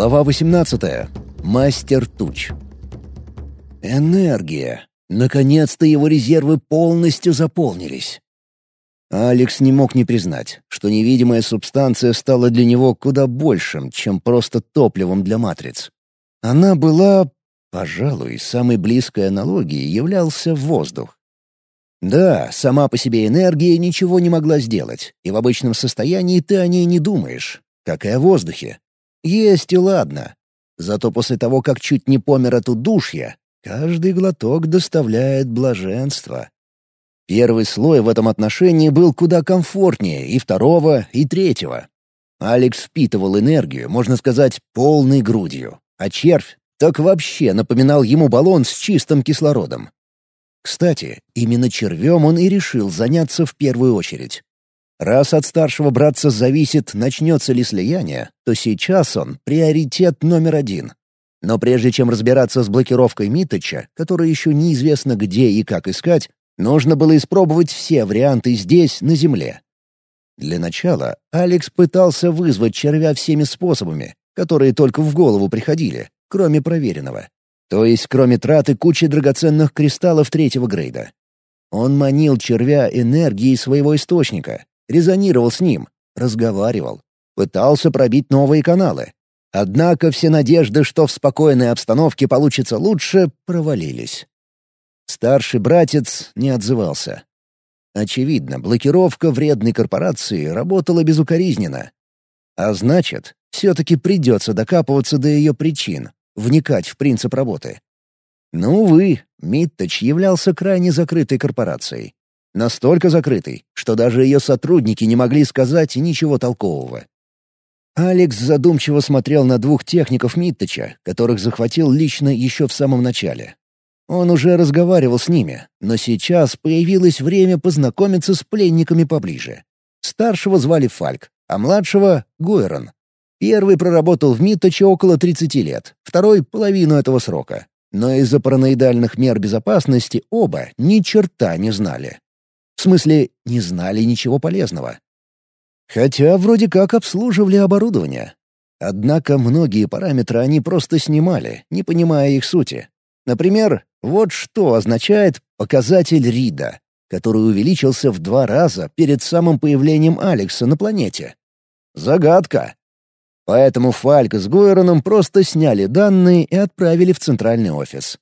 Глава 18. Мастер туч. Энергия. Наконец-то его резервы полностью заполнились. Алекс не мог не признать, что невидимая субстанция стала для него куда большим, чем просто топливом для матриц. Она была, пожалуй, самой близкой аналогией являлся воздух. Да, сама по себе энергия ничего не могла сделать, и в обычном состоянии ты о ней не думаешь, как и о воздухе. Есть и ладно. Зато после того, как чуть не помер от удушья, каждый глоток доставляет блаженство. Первый слой в этом отношении был куда комфортнее и второго, и третьего. Алекс впитывал энергию, можно сказать, полной грудью, а червь так вообще напоминал ему баллон с чистым кислородом. Кстати, именно червем он и решил заняться в первую очередь. Раз от старшего братца зависит, начнется ли слияние, то сейчас он — приоритет номер один. Но прежде чем разбираться с блокировкой Миточа, который еще неизвестно где и как искать, нужно было испробовать все варианты здесь, на Земле. Для начала Алекс пытался вызвать червя всеми способами, которые только в голову приходили, кроме проверенного. То есть кроме траты кучи драгоценных кристаллов третьего грейда. Он манил червя энергией своего источника, резонировал с ним, разговаривал, пытался пробить новые каналы. Однако все надежды, что в спокойной обстановке получится лучше, провалились. Старший братец не отзывался. Очевидно, блокировка вредной корпорации работала безукоризненно. А значит, все-таки придется докапываться до ее причин, вникать в принцип работы. Но, увы, Митточ являлся крайне закрытой корпорацией. Настолько закрытой, что даже ее сотрудники не могли сказать ничего толкового. Алекс задумчиво смотрел на двух техников Митточа, которых захватил лично еще в самом начале. Он уже разговаривал с ними, но сейчас появилось время познакомиться с пленниками поближе. Старшего звали Фальк, а младшего — Гойрон. Первый проработал в Митточе около 30 лет, второй — половину этого срока. Но из-за параноидальных мер безопасности оба ни черта не знали. В смысле, не знали ничего полезного. Хотя вроде как обслуживали оборудование. Однако многие параметры они просто снимали, не понимая их сути. Например, вот что означает показатель Рида, который увеличился в два раза перед самым появлением Алекса на планете. Загадка. Поэтому Фальк с Гойроном просто сняли данные и отправили в центральный офис.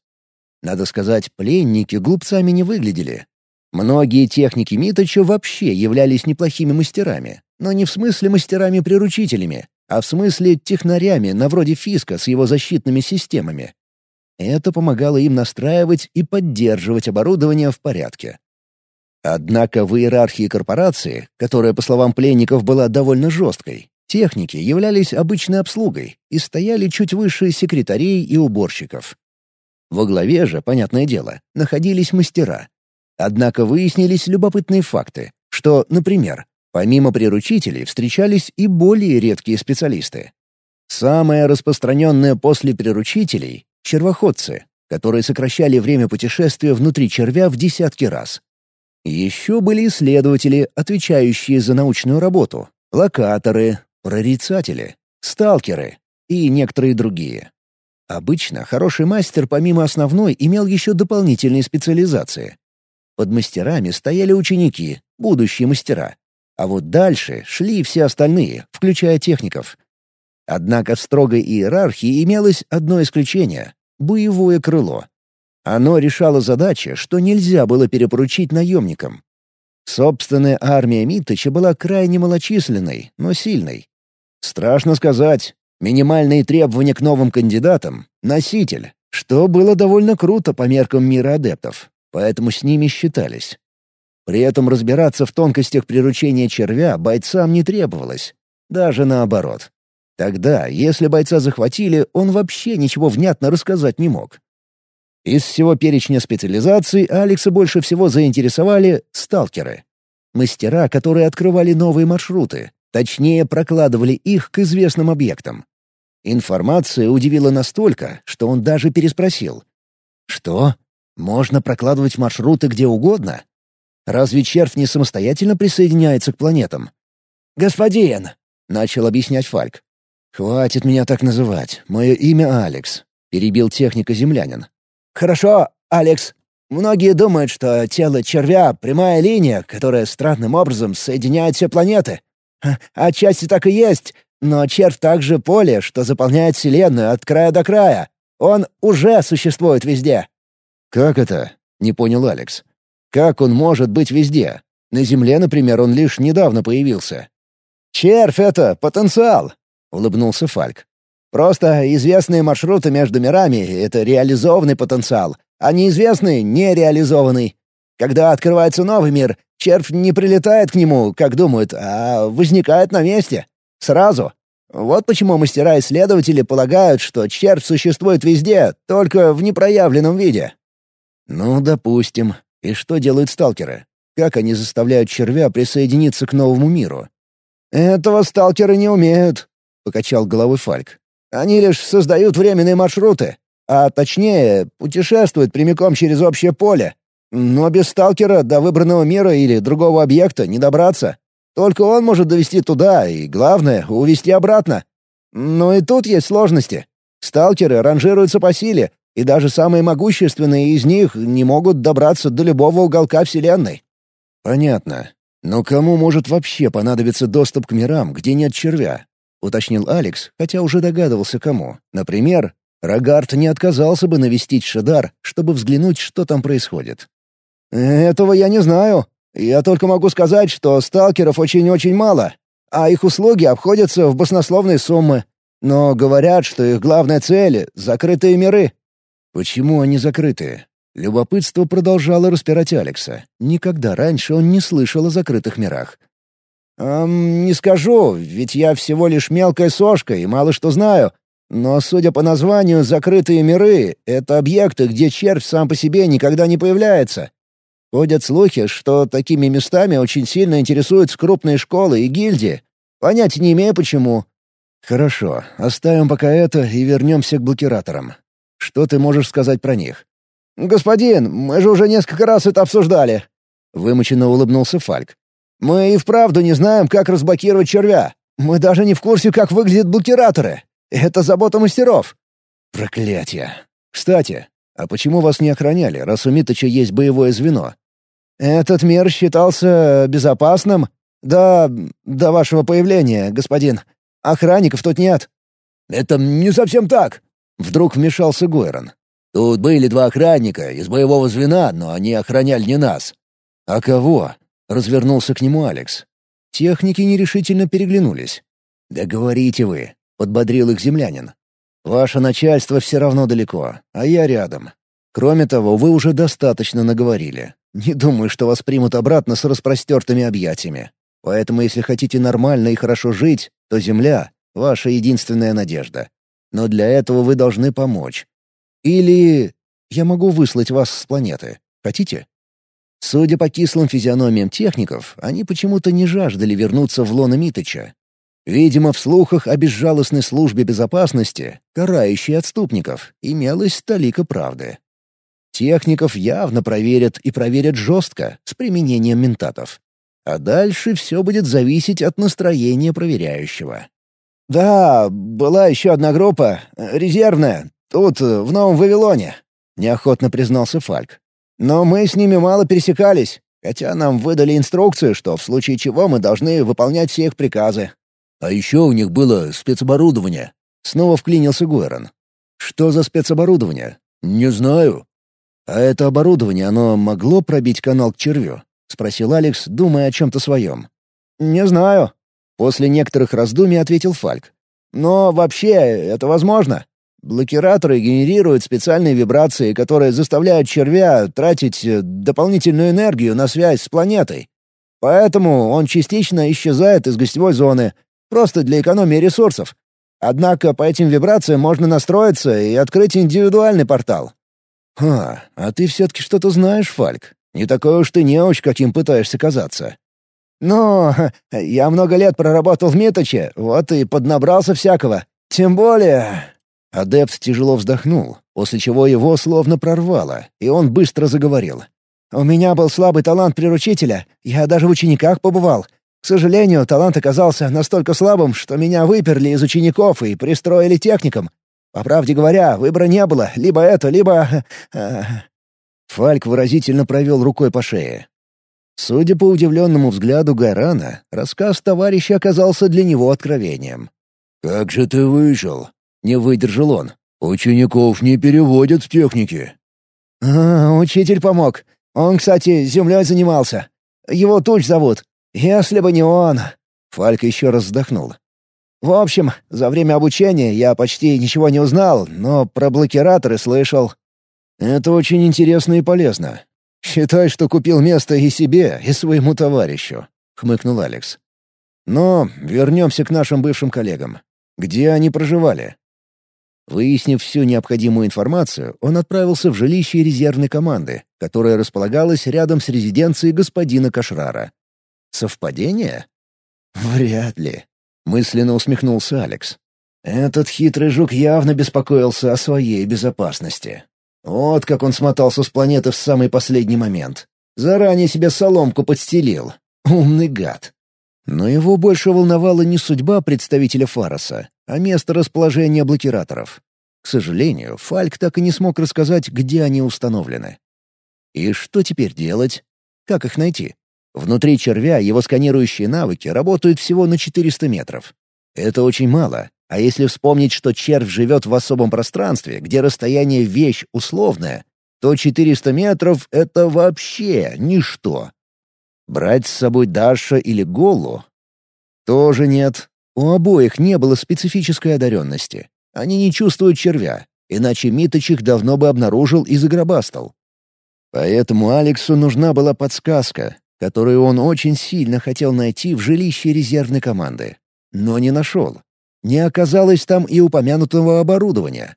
Надо сказать, пленники глупцами не выглядели. Многие техники Миточа вообще являлись неплохими мастерами, но не в смысле мастерами-приручителями, а в смысле технарями на вроде Фиска с его защитными системами. Это помогало им настраивать и поддерживать оборудование в порядке. Однако в иерархии корпорации, которая, по словам пленников, была довольно жесткой, Техники являлись обычной обслугой и стояли чуть выше секретарей и уборщиков. Во главе же, понятное дело, находились мастера. Однако выяснились любопытные факты, что, например, помимо приручителей встречались и более редкие специалисты. Самое распространенное после приручителей — червоходцы, которые сокращали время путешествия внутри червя в десятки раз. Еще были исследователи, отвечающие за научную работу, локаторы, прорицатели, сталкеры и некоторые другие. Обычно хороший мастер помимо основной имел еще дополнительные специализации. Под мастерами стояли ученики, будущие мастера. А вот дальше шли все остальные, включая техников. Однако в строгой иерархии имелось одно исключение — боевое крыло. Оно решало задачи, что нельзя было перепоручить наемникам. Собственная армия Миттыча была крайне малочисленной, но сильной. Страшно сказать. Минимальные требования к новым кандидатам — носитель, что было довольно круто по меркам мира адептов, поэтому с ними считались. При этом разбираться в тонкостях приручения червя бойцам не требовалось. Даже наоборот. Тогда, если бойца захватили, он вообще ничего внятно рассказать не мог. Из всего перечня специализаций Алекса больше всего заинтересовали сталкеры. Мастера, которые открывали новые маршруты, Точнее, прокладывали их к известным объектам. Информация удивила настолько, что он даже переспросил. «Что? Можно прокладывать маршруты где угодно? Разве червь не самостоятельно присоединяется к планетам?» «Господин!» — начал объяснять Фальк. «Хватит меня так называть. Мое имя Алекс», — перебил техника землянин. «Хорошо, Алекс. Многие думают, что тело червя — прямая линия, которая странным образом соединяет все планеты. Отчасти так и есть, но червь также поле, что заполняет Вселенную от края до края. Он уже существует везде». «Как это?» — не понял Алекс. «Как он может быть везде? На Земле, например, он лишь недавно появился». «Червь — это потенциал», — улыбнулся Фальк. «Просто известные маршруты между мирами — это реализованный потенциал, а неизвестный — нереализованный. Когда открывается новый мир, червь не прилетает к нему, как думают, а возникает на месте. Сразу. Вот почему мастера-исследователи полагают, что червь существует везде, только в непроявленном виде. Ну, допустим. И что делают сталкеры? Как они заставляют червя присоединиться к новому миру? «Этого сталкеры не умеют», — покачал головой Фальк. «Они лишь создают временные маршруты, а точнее, путешествуют прямиком через общее поле. Но без сталкера до выбранного мира или другого объекта не добраться. Только он может довести туда и, главное, увести обратно. Но и тут есть сложности. Сталкеры ранжируются по силе, и даже самые могущественные из них не могут добраться до любого уголка Вселенной. Понятно. Но кому может вообще понадобиться доступ к мирам, где нет червя? Уточнил Алекс, хотя уже догадывался кому. Например, Рогард не отказался бы навестить Шедар, чтобы взглянуть, что там происходит. «Этого я не знаю», я только могу сказать, что сталкеров очень-очень мало, а их услуги обходятся в баснословные суммы. Но говорят, что их главная цель — закрытые миры. Почему они закрытые? Любопытство продолжало распирать Алекса. Никогда раньше он не слышал о закрытых мирах. «Эм, не скажу, ведь я всего лишь мелкая сошка и мало что знаю. Но, судя по названию, закрытые миры — это объекты, где червь сам по себе никогда не появляется. Ходят слухи, что такими местами очень сильно интересуются крупные школы и гильдии. Понятия не имею почему. Хорошо, оставим пока это и вернемся к блокираторам. Что ты можешь сказать про них? «Господин, мы же уже несколько раз это обсуждали», — вымученно улыбнулся Фальк. «Мы и вправду не знаем, как разблокировать червя. Мы даже не в курсе, как выглядят блокираторы. Это забота мастеров». «Проклятие! Кстати, а почему вас не охраняли, раз у Миточа есть боевое звено? Этот мир считался безопасным до... до вашего появления, господин. Охранников тут нет. Это не совсем так. Вдруг вмешался Гойрон. Тут были два охранника из боевого звена, но они охраняли не нас. А кого? Развернулся к нему Алекс. Техники нерешительно переглянулись. «Да говорите вы», — подбодрил их землянин. Ваше начальство все равно далеко, а я рядом. Кроме того, вы уже достаточно наговорили. Не думаю, что вас примут обратно с распростертыми объятиями. Поэтому, если хотите нормально и хорошо жить, то Земля — ваша единственная надежда. Но для этого вы должны помочь. Или я могу выслать вас с планеты. Хотите? Судя по кислым физиономиям техников, они почему-то не жаждали вернуться в лоно Митыча, Видимо, в слухах о безжалостной службе безопасности, карающей отступников, имелась толика правды. Техников явно проверят и проверят жестко, с применением ментатов. А дальше все будет зависеть от настроения проверяющего. «Да, была еще одна группа, резервная, тут, в Новом Вавилоне», — неохотно признался Фальк. «Но мы с ними мало пересекались, хотя нам выдали инструкцию, что в случае чего мы должны выполнять все их приказы. А еще у них было спецоборудование. Снова вклинился Гойрон. Что за спецоборудование? Не знаю. А это оборудование, оно могло пробить канал к червю? Спросил Алекс, думая о чем-то своем. Не знаю. После некоторых раздумий ответил Фальк. Но вообще это возможно. Блокираторы генерируют специальные вибрации, которые заставляют червя тратить э, дополнительную энергию на связь с планетой. Поэтому он частично исчезает из гостевой зоны, Просто для экономии ресурсов. Однако по этим вибрациям можно настроиться и открыть индивидуальный портал. «Ха, а ты все-таки что-то знаешь, Фальк. Не такой уж ты неуч, каким пытаешься казаться». «Ну, я много лет проработал в Миточе, вот и поднабрался всякого. Тем более...» Адепт тяжело вздохнул, после чего его словно прорвало, и он быстро заговорил. «У меня был слабый талант приручителя, я даже в учениках побывал. К сожалению, талант оказался настолько слабым, что меня выперли из учеников и пристроили техником. По правде говоря, выбора не было. Либо это, либо... Э, Фальк выразительно провел рукой по шее. Судя по удивленному взгляду Гарана, рассказ товарища оказался для него откровением. «Как же ты выжил?» — не выдержал он. «Учеников не переводят в техники». «А, учитель помог. Он, кстати, землей занимался. Его Туч зовут. Если бы не он...» Фальк еще раз вздохнул. «В общем, за время обучения я почти ничего не узнал, но про блокираторы слышал». «Это очень интересно и полезно. Считай, что купил место и себе, и своему товарищу», — хмыкнул Алекс. «Но вернемся к нашим бывшим коллегам. Где они проживали?» Выяснив всю необходимую информацию, он отправился в жилище резервной команды, которое располагалось рядом с резиденцией господина Кашрара. Совпадение? Вряд ли. Мысленно усмехнулся Алекс. Этот хитрый жук явно беспокоился о своей безопасности. Вот как он смотался с планеты в самый последний момент. Заранее себе соломку подстелил. Умный гад. Но его больше волновала не судьба представителя Фароса, а место расположения блокираторов. К сожалению, Фальк так и не смог рассказать, где они установлены. И что теперь делать? Как их найти? Внутри червя его сканирующие навыки работают всего на 400 метров. Это очень мало, а если вспомнить, что червь живет в особом пространстве, где расстояние вещь условное, то 400 метров — это вообще ничто. Брать с собой Даша или Голу? Тоже нет. У обоих не было специфической одаренности. Они не чувствуют червя, иначе Миточ их давно бы обнаружил и загробастал. Поэтому Алексу нужна была подсказка, которую он очень сильно хотел найти в жилище резервной команды. Но не нашел. Не оказалось там и упомянутого оборудования.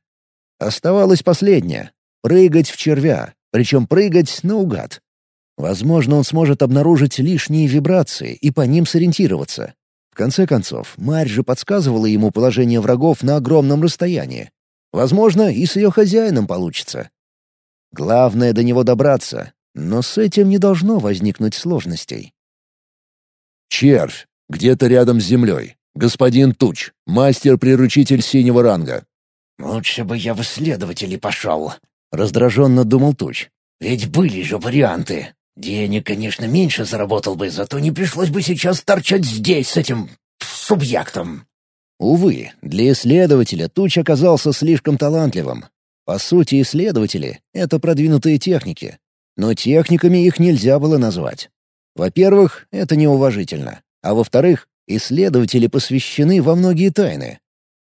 Оставалось последнее — прыгать в червя, причем прыгать наугад. Возможно, он сможет обнаружить лишние вибрации и по ним сориентироваться. В конце концов, Марь же подсказывала ему положение врагов на огромном расстоянии. Возможно, и с ее хозяином получится. Главное до него добраться, но с этим не должно возникнуть сложностей. «Червь, где-то рядом с землей. Господин Туч, мастер-приручитель синего ранга». «Лучше бы я в исследователи пошел», — раздраженно думал Туч. «Ведь были же варианты. Денег, конечно, меньше заработал бы, зато не пришлось бы сейчас торчать здесь с этим... субъектом». Увы, для исследователя Туч оказался слишком талантливым. По сути, исследователи — это продвинутые техники. Но техниками их нельзя было назвать. Во-первых, это неуважительно. А во-вторых, исследователи посвящены во многие тайны.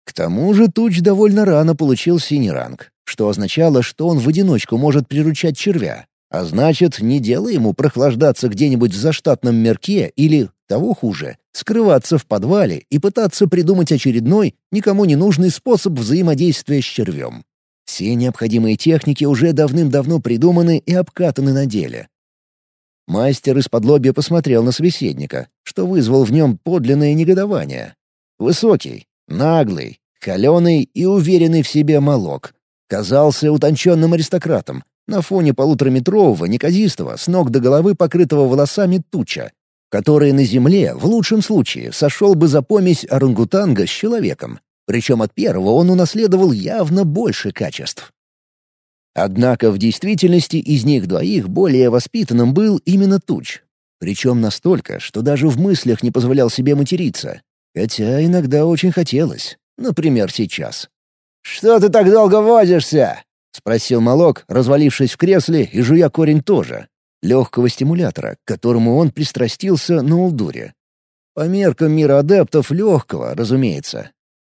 К тому же Туч довольно рано получил синий ранг, что означало, что он в одиночку может приручать червя, а значит, не дело ему прохлаждаться где-нибудь в заштатном мерке или, того хуже, скрываться в подвале и пытаться придумать очередной, никому не нужный способ взаимодействия с червем. Все необходимые техники уже давным-давно придуманы и обкатаны на деле. Мастер из-под лобья посмотрел на собеседника, что вызвал в нем подлинное негодование. Высокий, наглый, холеный и уверенный в себе молок. Казался утонченным аристократом, на фоне полутораметрового, неказистого, с ног до головы покрытого волосами туча, который на земле, в лучшем случае, сошел бы за помесь орангутанга с человеком. Причем от первого он унаследовал явно больше качеств. Однако в действительности из них двоих более воспитанным был именно Туч. Причем настолько, что даже в мыслях не позволял себе материться. Хотя иногда очень хотелось. Например, сейчас. «Что ты так долго возишься?» — спросил Молок, развалившись в кресле и жуя корень тоже. Легкого стимулятора, к которому он пристрастился на Улдуре. По меркам мира адептов легкого, разумеется.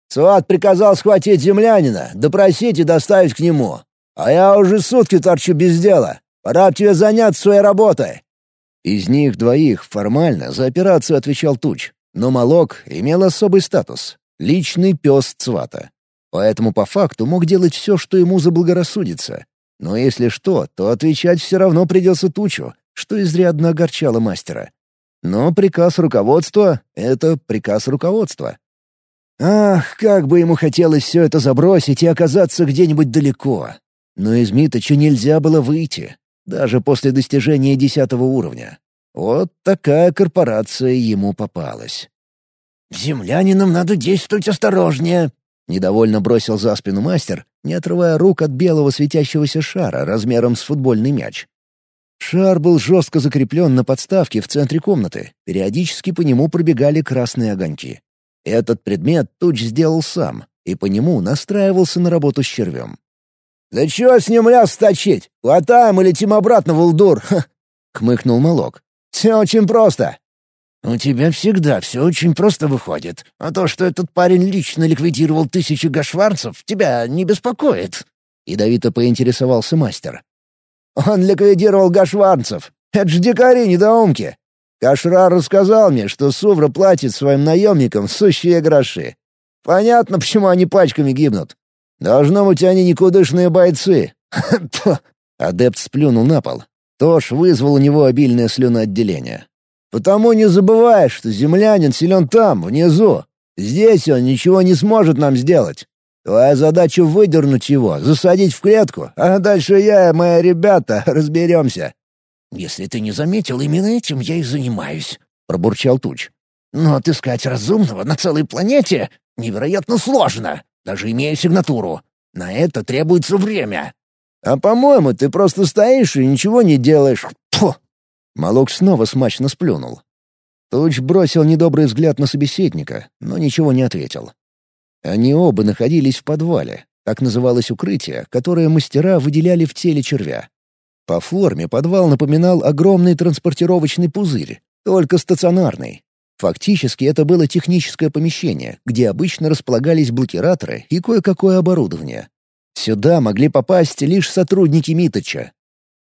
Суат приказал схватить землянина, допросить и доставить к нему. А я уже сутки торчу без дела. Пора тебе заняться своей работой». Из них двоих формально за операцию отвечал Туч, но Малок имел особый статус — личный пес Цвата. Поэтому по факту мог делать все, что ему заблагорассудится. Но если что, то отвечать все равно придется Тучу, что изрядно огорчало мастера. Но приказ руководства — это приказ руководства. Ах, как бы ему хотелось все это забросить и оказаться где-нибудь далеко. Но из Миточа нельзя было выйти, даже после достижения десятого уровня. Вот такая корпорация ему попалась. «Землянинам надо действовать осторожнее», — недовольно бросил за спину мастер, не отрывая рук от белого светящегося шара размером с футбольный мяч. Шар был жестко закреплен на подставке в центре комнаты, периодически по нему пробегали красные огоньки. Этот предмет Туч сделал сам, и по нему настраивался на работу с червем. «Да чего с ним ляс точить? Хватаем и летим обратно в Улдур!» — хмыкнул Молок. «Все очень просто. «У тебя всегда все очень просто выходит. А то, что этот парень лично ликвидировал тысячи гашварцев, тебя не беспокоит?» Ядовито поинтересовался мастер. «Он ликвидировал гашварцев. Это ж дикари недоумки. Кашрар рассказал мне, что Сувра платит своим наемникам сущие гроши. Понятно, почему они пачками гибнут. Должно быть, они никудышные бойцы. Адепт сплюнул на пол. Тош вызвал у него обильное слюноотделение. Потому не забывай, что землянин силен там, внизу. Здесь он ничего не сможет нам сделать. Твоя задача — выдернуть его, засадить в клетку, а дальше я и мои ребята разберемся». «Если ты не заметил, именно этим я и занимаюсь», — пробурчал Туч. «Но отыскать разумного на целой планете невероятно сложно, даже имея сигнатуру. На это требуется время». «А по-моему, ты просто стоишь и ничего не делаешь. Фу!» Малок снова смачно сплюнул. Туч бросил недобрый взгляд на собеседника, но ничего не ответил. Они оба находились в подвале, так называлось укрытие, которое мастера выделяли в теле червя. По форме подвал напоминал огромный транспортировочный пузырь, только стационарный. Фактически это было техническое помещение, где обычно располагались блокираторы и кое-какое оборудование. Сюда могли попасть лишь сотрудники Миточа,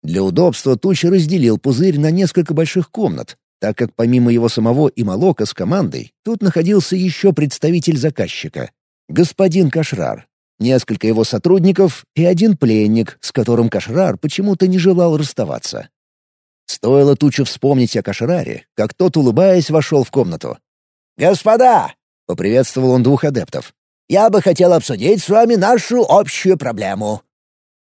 для удобства Туч разделил пузырь на несколько больших комнат, так как помимо его самого и Молока с командой, тут находился еще представитель заказчика — господин Кашрар, несколько его сотрудников и один пленник, с которым Кашрар почему-то не желал расставаться. Стоило Тучу вспомнить о Кашраре, как тот, улыбаясь, вошел в комнату. «Господа!» — поприветствовал он двух адептов. «Я бы хотел обсудить с вами нашу общую проблему.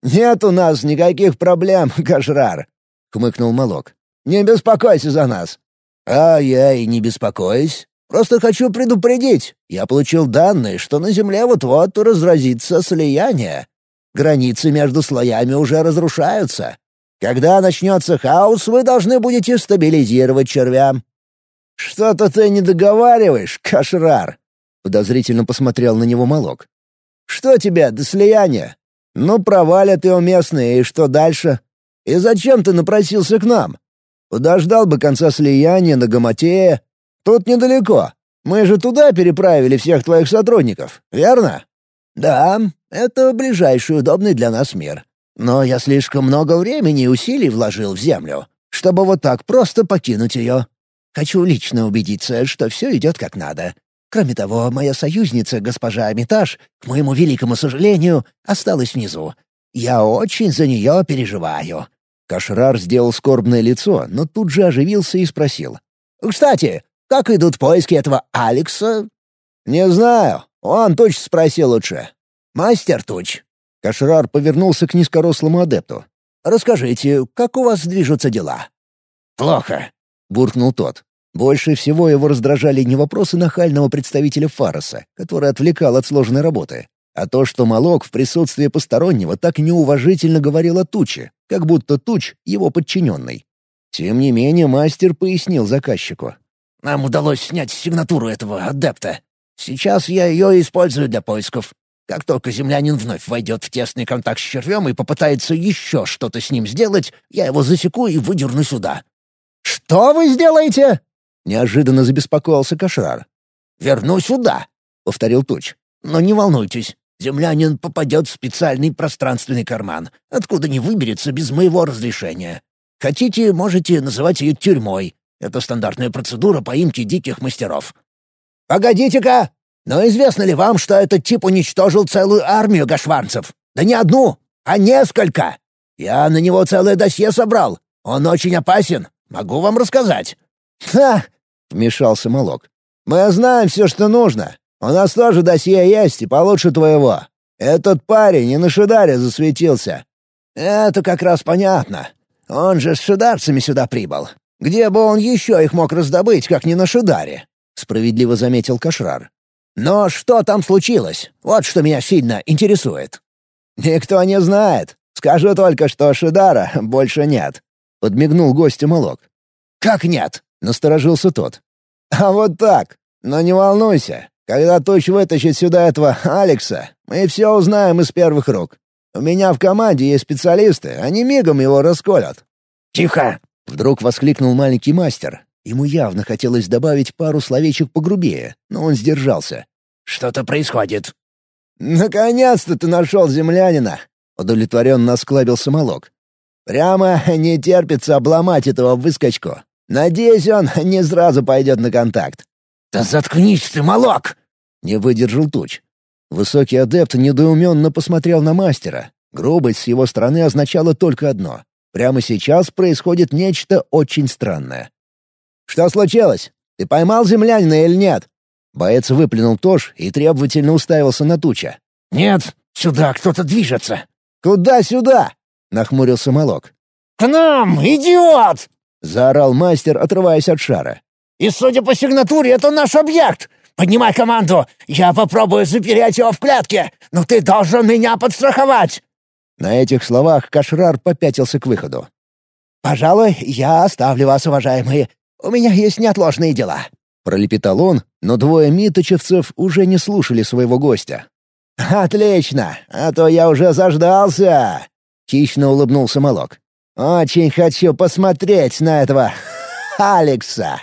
«Нет у нас никаких проблем, Кашрар», — хмыкнул Малок. «Не беспокойся за нас». «А я и не беспокоюсь. Просто хочу предупредить. Я получил данные, что на Земле вот-вот разразится слияние. Границы между слоями уже разрушаются. Когда начнется хаос, вы должны будете стабилизировать червя». «Что-то ты не договариваешь, Кашрар», — подозрительно посмотрел на него Малок. «Что тебе до слияния? Ну, провалят его местные, и что дальше? И зачем ты напросился к нам? Подождал бы конца слияния на Гаматее. Тут недалеко. Мы же туда переправили всех твоих сотрудников, верно? Да, это ближайший удобный для нас мир. Но я слишком много времени и усилий вложил в землю, чтобы вот так просто покинуть ее. Хочу лично убедиться, что все идет как надо. Кроме того, моя союзница, госпожа Амитаж, к моему великому сожалению, осталась внизу. Я очень за нее переживаю». Кашрар сделал скорбное лицо, но тут же оживился и спросил. «Кстати, как идут поиски этого Алекса?» «Не знаю. Он Туч спросил лучше». «Мастер Туч». Кашрар повернулся к низкорослому адепту. «Расскажите, как у вас движутся дела?» «Плохо», — буркнул тот. Больше всего его раздражали не вопросы нахального представителя Фароса, который отвлекал от сложной работы, а то, что Малок в присутствии постороннего так неуважительно говорил о Туче, как будто Туч — его подчиненный. Тем не менее, мастер пояснил заказчику. «Нам удалось снять сигнатуру этого адепта. Сейчас я ее использую для поисков. Как только землянин вновь войдет в тесный контакт с червем и попытается еще что-то с ним сделать, я его засеку и выдерну сюда». «Что вы сделаете?» Неожиданно забеспокоился Кашрар. «Верну сюда», — повторил Туч. «Но не волнуйтесь, землянин попадет в специальный пространственный карман, откуда не выберется без моего разрешения. Хотите, можете называть ее тюрьмой. Это стандартная процедура поимки диких мастеров». «Погодите-ка! Но известно ли вам, что этот тип уничтожил целую армию гашварцев? Да не одну, а несколько! Я на него целое досье собрал. Он очень опасен. Могу вам рассказать». «Ха!» — вмешался Молок. «Мы знаем все, что нужно. У нас тоже досье есть, и получше твоего. Этот парень и на Шидаре засветился». «Это как раз понятно. Он же с шидарцами сюда прибыл. Где бы он еще их мог раздобыть, как не на Шидаре?» — справедливо заметил Кашрар. «Но что там случилось? Вот что меня сильно интересует». «Никто не знает. Скажу только, что Шидара больше нет», — подмигнул гостю Молок. «Как нет?» — насторожился тот. «А вот так. Но не волнуйся. Когда Туч вытащит сюда этого Алекса, мы все узнаем из первых рук. У меня в команде есть специалисты, они мигом его расколят». «Тихо!» — вдруг воскликнул маленький мастер. Ему явно хотелось добавить пару словечек погрубее, но он сдержался. «Что-то происходит». «Наконец-то ты нашел землянина!» — удовлетворенно осклабился Молок. «Прямо не терпится обломать этого выскочку. Надеюсь, он не сразу пойдет на контакт». «Да заткнись ты, Молок!» — не выдержал Туч. Высокий адепт недоуменно посмотрел на мастера. Грубость с его стороны означала только одно. Прямо сейчас происходит нечто очень странное. «Что случилось? Ты поймал землянина или нет?» Боец выплюнул тож и требовательно уставился на туча. «Нет, сюда кто-то движется». «Куда сюда?» — нахмурился Молок. «К нам, идиот!» — заорал мастер, отрываясь от шара. «И судя по сигнатуре, это наш объект! Поднимай команду! Я попробую запереть его в клетке, но ты должен меня подстраховать!» На этих словах Кашрар попятился к выходу. «Пожалуй, я оставлю вас, уважаемые. У меня есть неотложные дела». Пролепетал он, но двое миточевцев уже не слушали своего гостя. «Отлично! А то я уже заждался!» — хищно улыбнулся Молок. «Очень хочу посмотреть на этого Алекса!»